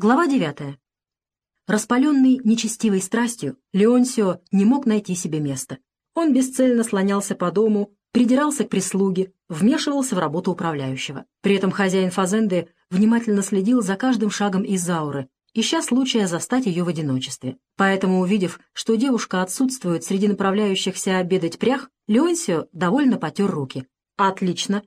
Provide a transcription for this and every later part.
Глава девятая. Распаленный нечестивой страстью, Леонсио не мог найти себе места. Он бесцельно слонялся по дому, придирался к прислуге, вмешивался в работу управляющего. При этом хозяин Фазенды внимательно следил за каждым шагом Изауры, ища случая застать ее в одиночестве. Поэтому, увидев, что девушка отсутствует среди направляющихся обедать прях, Леонсио довольно потер руки. «Отлично!»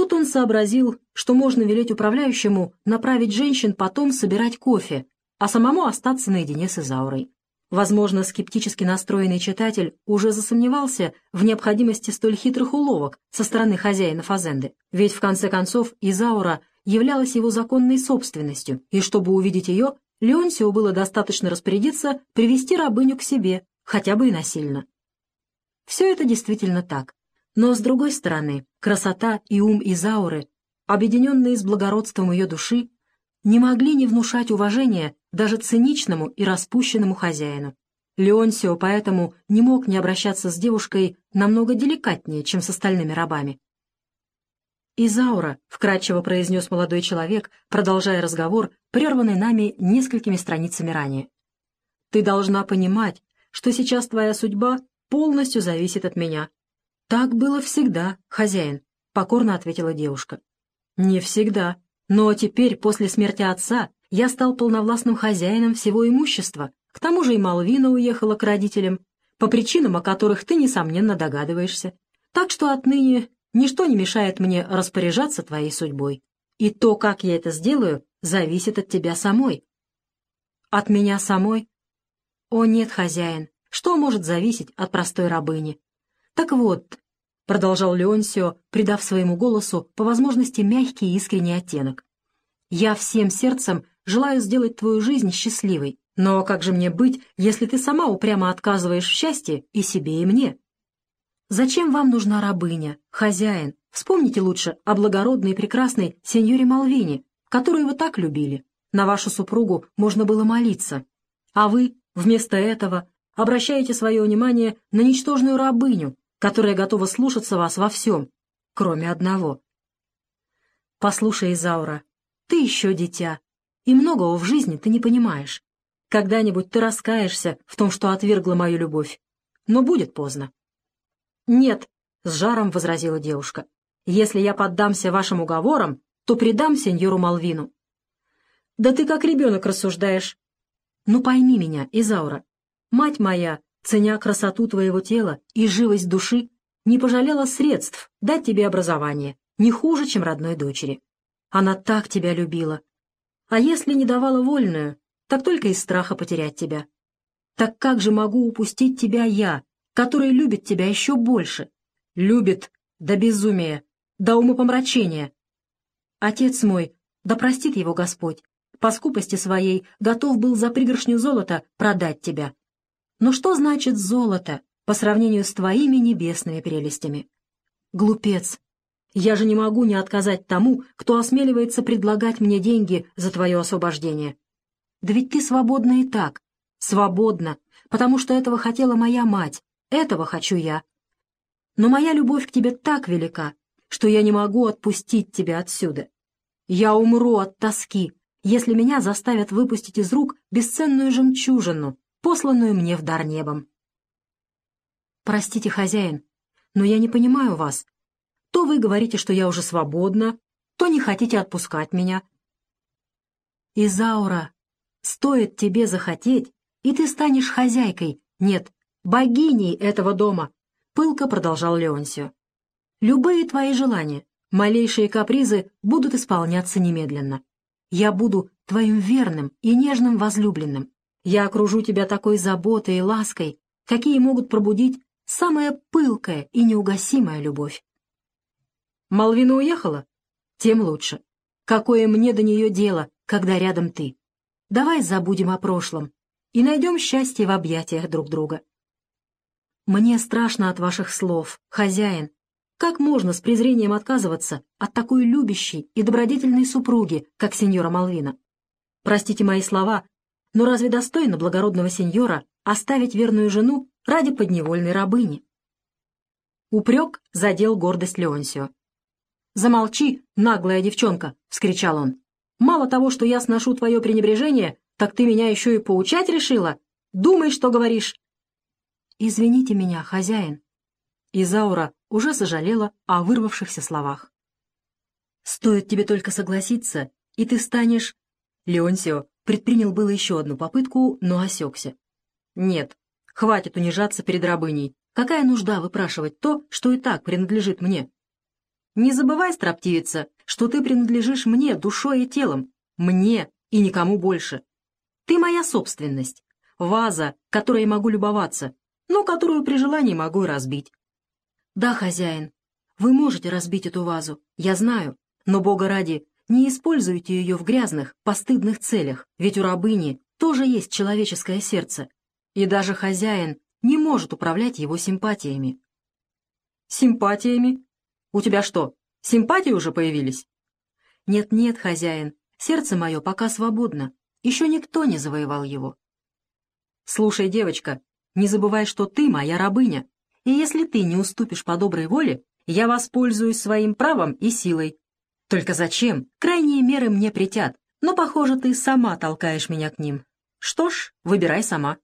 Тут он сообразил, что можно велеть управляющему направить женщин потом собирать кофе, а самому остаться наедине с Изаурой. Возможно, скептически настроенный читатель уже засомневался в необходимости столь хитрых уловок со стороны хозяина Фазенды, ведь в конце концов Изаура являлась его законной собственностью, и чтобы увидеть ее, Леонсио было достаточно распорядиться привести рабыню к себе, хотя бы и насильно. Все это действительно так. Но, с другой стороны, красота и ум Изауры, объединенные с благородством ее души, не могли не внушать уважения даже циничному и распущенному хозяину. Леонсио поэтому не мог не обращаться с девушкой намного деликатнее, чем с остальными рабами. «Изаура», — вкратчиво произнес молодой человек, продолжая разговор, прерванный нами несколькими страницами ранее. «Ты должна понимать, что сейчас твоя судьба полностью зависит от меня». «Так было всегда, хозяин», — покорно ответила девушка. «Не всегда», но теперь, после смерти отца, я стал полновластным хозяином всего имущества. К тому же и Малвина уехала к родителям, по причинам, о которых ты, несомненно, догадываешься. Так что отныне ничто не мешает мне распоряжаться твоей судьбой. И то, как я это сделаю, зависит от тебя самой. От меня самой? О нет, хозяин, что может зависеть от простой рабыни? Так вот, продолжал Леонсио, придав своему голосу по возможности мягкий и искренний оттенок. «Я всем сердцем желаю сделать твою жизнь счастливой, но как же мне быть, если ты сама упрямо отказываешь в счастье и себе, и мне? Зачем вам нужна рабыня, хозяин? Вспомните лучше о благородной и прекрасной сеньоре Малвине, которую вы так любили. На вашу супругу можно было молиться. А вы, вместо этого, обращаете свое внимание на ничтожную рабыню, которая готова слушаться вас во всем, кроме одного. Послушай, Изаура, ты еще дитя, и многого в жизни ты не понимаешь. Когда-нибудь ты раскаешься в том, что отвергла мою любовь, но будет поздно. «Нет», — с жаром возразила девушка, — «если я поддамся вашим уговорам, то предам сеньору Малвину». «Да ты как ребенок рассуждаешь». «Ну пойми меня, Изаура, мать моя ценя красоту твоего тела и живость души, не пожалела средств дать тебе образование, не хуже, чем родной дочери. Она так тебя любила. А если не давала вольную, так только из страха потерять тебя. Так как же могу упустить тебя я, который любит тебя еще больше? Любит до безумия, до умопомрачения. Отец мой, да простит его Господь, по скупости своей готов был за пригоршню золота продать тебя. Но что значит золото по сравнению с твоими небесными прелестями? Глупец! Я же не могу не отказать тому, кто осмеливается предлагать мне деньги за твое освобождение. Да ведь ты свободна и так. Свободна, потому что этого хотела моя мать, этого хочу я. Но моя любовь к тебе так велика, что я не могу отпустить тебя отсюда. Я умру от тоски, если меня заставят выпустить из рук бесценную жемчужину, посланную мне в дар небом. Простите, хозяин, но я не понимаю вас. То вы говорите, что я уже свободна, то не хотите отпускать меня. Изаура, стоит тебе захотеть, и ты станешь хозяйкой, нет, богиней этого дома, пылко продолжал Леонсио. Любые твои желания, малейшие капризы будут исполняться немедленно. Я буду твоим верным и нежным возлюбленным. Я окружу тебя такой заботой и лаской, какие могут пробудить самая пылкая и неугасимая любовь. Малвина уехала? Тем лучше. Какое мне до нее дело, когда рядом ты? Давай забудем о прошлом и найдем счастье в объятиях друг друга. Мне страшно от ваших слов, хозяин. Как можно с презрением отказываться от такой любящей и добродетельной супруги, как сеньора Малвина? Простите мои слова, но разве достойно благородного сеньора оставить верную жену ради подневольной рабыни? Упрек задел гордость Леонсио. «Замолчи, наглая девчонка!» — вскричал он. Мало того, что я сношу твое пренебрежение, так ты меня еще и поучать решила? Думай, что говоришь. Извините меня, хозяин. Изаура уже сожалела о вырвавшихся словах. Стоит тебе только согласиться, и ты станешь... Леонсио предпринял было еще одну попытку, но осекся. Нет, хватит унижаться перед рабыней. Какая нужда выпрашивать то, что и так принадлежит мне? Не забывай, строптивица, что ты принадлежишь мне душой и телом, мне и никому больше. Ты моя собственность, ваза, которой могу любоваться, но которую при желании могу разбить. Да, хозяин, вы можете разбить эту вазу, я знаю, но, Бога ради, не используйте ее в грязных, постыдных целях, ведь у рабыни тоже есть человеческое сердце, и даже хозяин не может управлять его симпатиями. Симпатиями? У тебя что, симпатии уже появились? Нет-нет, хозяин, сердце мое пока свободно, еще никто не завоевал его. Слушай, девочка, не забывай, что ты моя рабыня, и если ты не уступишь по доброй воле, я воспользуюсь своим правом и силой. Только зачем? Крайние меры мне притят, но, похоже, ты сама толкаешь меня к ним. Что ж, выбирай сама.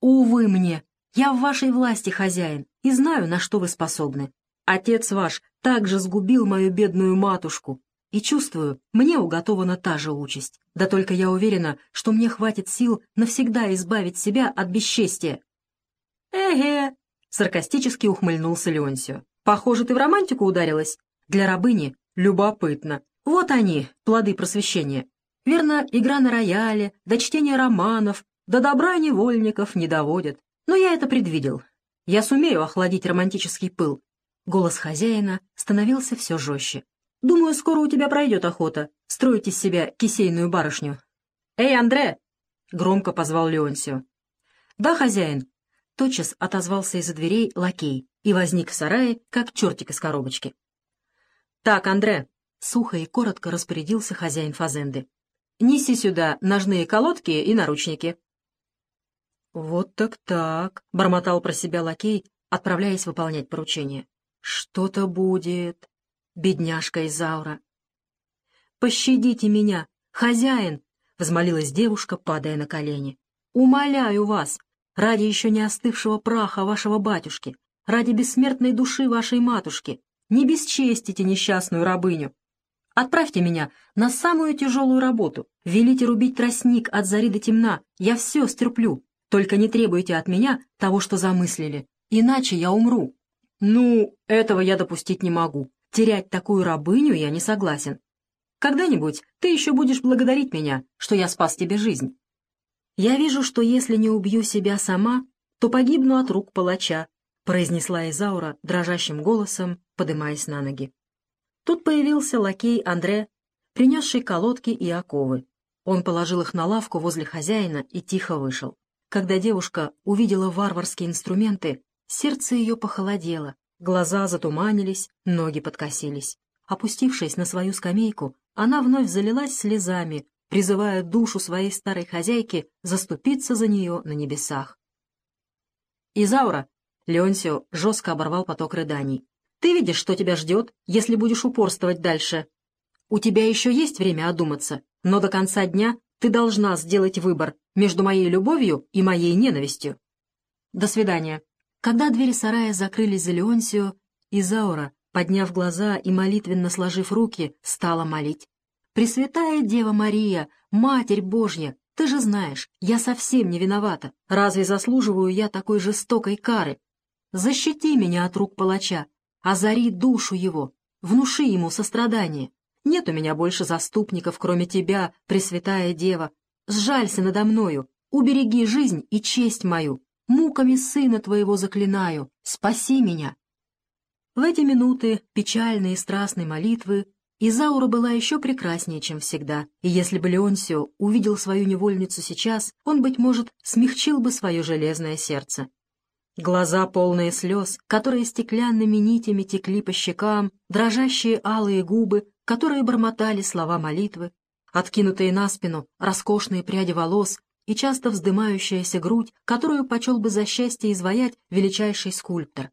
Увы мне, я в вашей власти хозяин и знаю, на что вы способны. Отец ваш также сгубил мою бедную матушку, и чувствую, мне уготована та же участь. Да только я уверена, что мне хватит сил навсегда избавить себя от бесчестия. «Эге!» — саркастически ухмыльнулся Леонсио. «Похоже, ты в романтику ударилась. Для рабыни любопытно. Вот они, плоды просвещения. Верно, игра на рояле, до чтения романов, до добра невольников не доводят. Но я это предвидел. Я сумею охладить романтический пыл». Голос хозяина становился все жестче. Думаю, скоро у тебя пройдет охота строить из себя кисейную барышню. «Эй, Андре!» — громко позвал Леонсио. «Да, хозяин!» — тотчас отозвался из-за дверей лакей и возник в сарае, как чертик из коробочки. «Так, Андре!» — сухо и коротко распорядился хозяин фазенды. «Неси сюда ножные колодки и наручники». «Вот так-так», — бормотал про себя лакей, отправляясь выполнять поручение. «Что-то будет бедняжка Изаура. «Пощадите меня, хозяин!» — взмолилась девушка, падая на колени. «Умоляю вас, ради еще не остывшего праха вашего батюшки, ради бессмертной души вашей матушки, не бесчестите несчастную рабыню. Отправьте меня на самую тяжелую работу, велите рубить тростник от зари до темна, я все стерплю, только не требуйте от меня того, что замыслили, иначе я умру». «Ну, этого я допустить не могу. Терять такую рабыню я не согласен. Когда-нибудь ты еще будешь благодарить меня, что я спас тебе жизнь. Я вижу, что если не убью себя сама, то погибну от рук палача, произнесла Изаура дрожащим голосом, подымаясь на ноги. Тут появился лакей Андре, принесший колодки и оковы. Он положил их на лавку возле хозяина и тихо вышел. Когда девушка увидела варварские инструменты, сердце ее похолодело, Глаза затуманились, ноги подкосились. Опустившись на свою скамейку, она вновь залилась слезами, призывая душу своей старой хозяйки заступиться за нее на небесах. «Изаура!» — Леонсио жестко оборвал поток рыданий. «Ты видишь, что тебя ждет, если будешь упорствовать дальше. У тебя еще есть время одуматься, но до конца дня ты должна сделать выбор между моей любовью и моей ненавистью. До свидания». Когда двери сарая закрылись за Леонсио, Изаура, подняв глаза и молитвенно сложив руки, стала молить. «Пресвятая Дева Мария, Матерь Божья, ты же знаешь, я совсем не виновата. Разве заслуживаю я такой жестокой кары? Защити меня от рук палача, озари душу его, внуши ему сострадание. Нет у меня больше заступников, кроме тебя, Пресвятая Дева. Сжалься надо мною, убереги жизнь и честь мою, муками сына твоего заклинаю, спаси меня!» В эти минуты печальной и страстной молитвы Изаура была еще прекраснее, чем всегда, и если бы Леонсио увидел свою невольницу сейчас, он, быть может, смягчил бы свое железное сердце. Глаза, полные слез, которые стеклянными нитями текли по щекам, дрожащие алые губы, которые бормотали слова молитвы, откинутые на спину роскошные пряди волос, и часто вздымающаяся грудь, которую почел бы за счастье изваять величайший скульптор.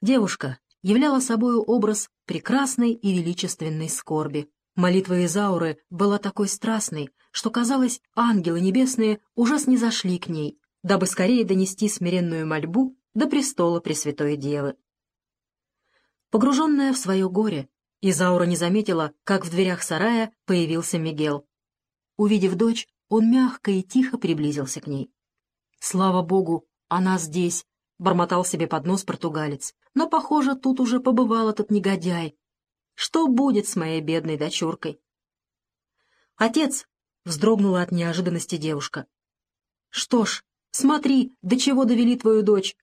Девушка являла собою образ прекрасной и величественной скорби. Молитва Изауры была такой страстной, что, казалось, ангелы небесные уже снизошли к ней, дабы скорее донести смиренную мольбу до престола Пресвятой Девы. Погруженная в свое горе, Изаура не заметила, как в дверях сарая появился Мигел. Увидев дочь, он мягко и тихо приблизился к ней. «Слава богу, она здесь!» — бормотал себе под нос португалец. «Но, похоже, тут уже побывал этот негодяй. Что будет с моей бедной дочуркой?» «Отец!» — вздрогнула от неожиданности девушка. «Что ж, смотри, до чего довели твою дочь!»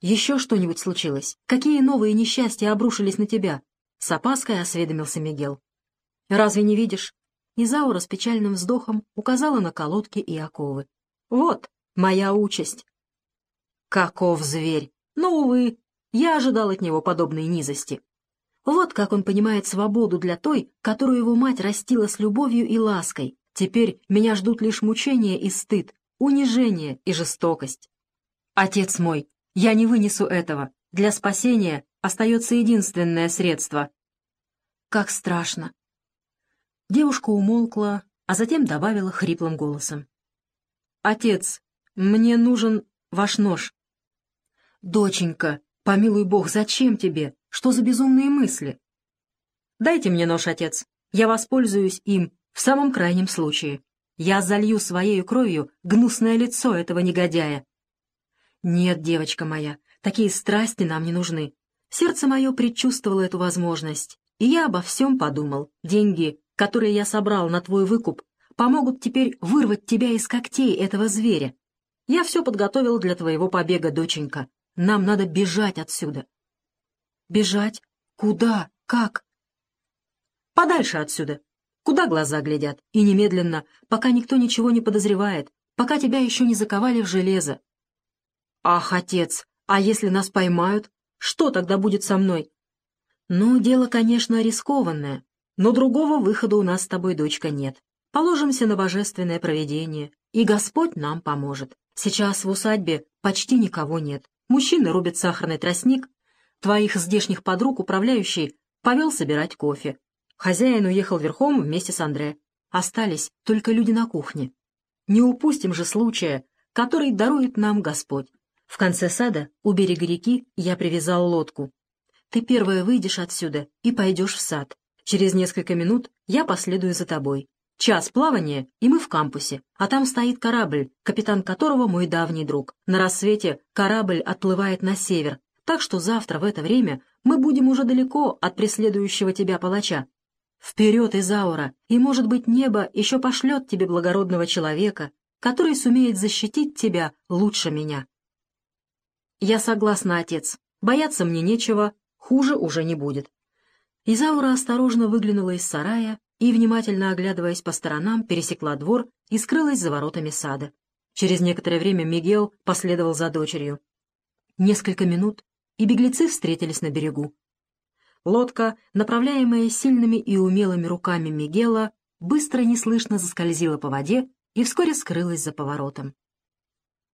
«Еще что-нибудь случилось? Какие новые несчастья обрушились на тебя?» С опаской осведомился Мигел. «Разве не видишь?» Изаура с печальным вздохом указала на колодки и оковы. «Вот моя участь». «Каков зверь! Но, увы, я ожидал от него подобной низости. Вот как он понимает свободу для той, которую его мать растила с любовью и лаской. Теперь меня ждут лишь мучения и стыд, унижение и жестокость. Отец мой, я не вынесу этого. Для спасения остается единственное средство. Как страшно. Девушка умолкла, а затем добавила хриплым голосом. «Отец, мне нужен ваш нож». «Доченька, помилуй бог, зачем тебе? Что за безумные мысли?» «Дайте мне нож, отец. Я воспользуюсь им в самом крайнем случае. Я залью своей кровью гнусное лицо этого негодяя». «Нет, девочка моя, такие страсти нам не нужны. Сердце мое предчувствовало эту возможность, и я обо всем подумал. Деньги, которые я собрал на твой выкуп, помогут теперь вырвать тебя из когтей этого зверя. Я все подготовил для твоего побега, доченька. Нам надо бежать отсюда. Бежать? Куда? Как? Подальше отсюда. Куда глаза глядят? И немедленно, пока никто ничего не подозревает, пока тебя еще не заковали в железо. Ах, отец, а если нас поймают? Что тогда будет со мной? Ну, дело, конечно, рискованное, но другого выхода у нас с тобой, дочка, нет. Положимся на божественное провидение, и Господь нам поможет. Сейчас в усадьбе почти никого нет. Мужчины рубят сахарный тростник, твоих здешних подруг управляющий повел собирать кофе. Хозяин уехал верхом вместе с Андре. Остались только люди на кухне. Не упустим же случая, который дарует нам Господь. В конце сада, у берега реки, я привязал лодку. Ты первая выйдешь отсюда и пойдешь в сад. Через несколько минут я последую за тобой. Час плавания, и мы в кампусе, а там стоит корабль, капитан которого мой давний друг. На рассвете корабль отплывает на север, так что завтра в это время мы будем уже далеко от преследующего тебя палача. Вперед, Изаура, и, может быть, небо еще пошлет тебе благородного человека, который сумеет защитить тебя лучше меня. «Я согласна, отец. Бояться мне нечего, хуже уже не будет». Изаура осторожно выглянула из сарая и, внимательно оглядываясь по сторонам, пересекла двор и скрылась за воротами сада. Через некоторое время Мигел последовал за дочерью. Несколько минут, и беглецы встретились на берегу. Лодка, направляемая сильными и умелыми руками Мигела, быстро и неслышно заскользила по воде и вскоре скрылась за поворотом.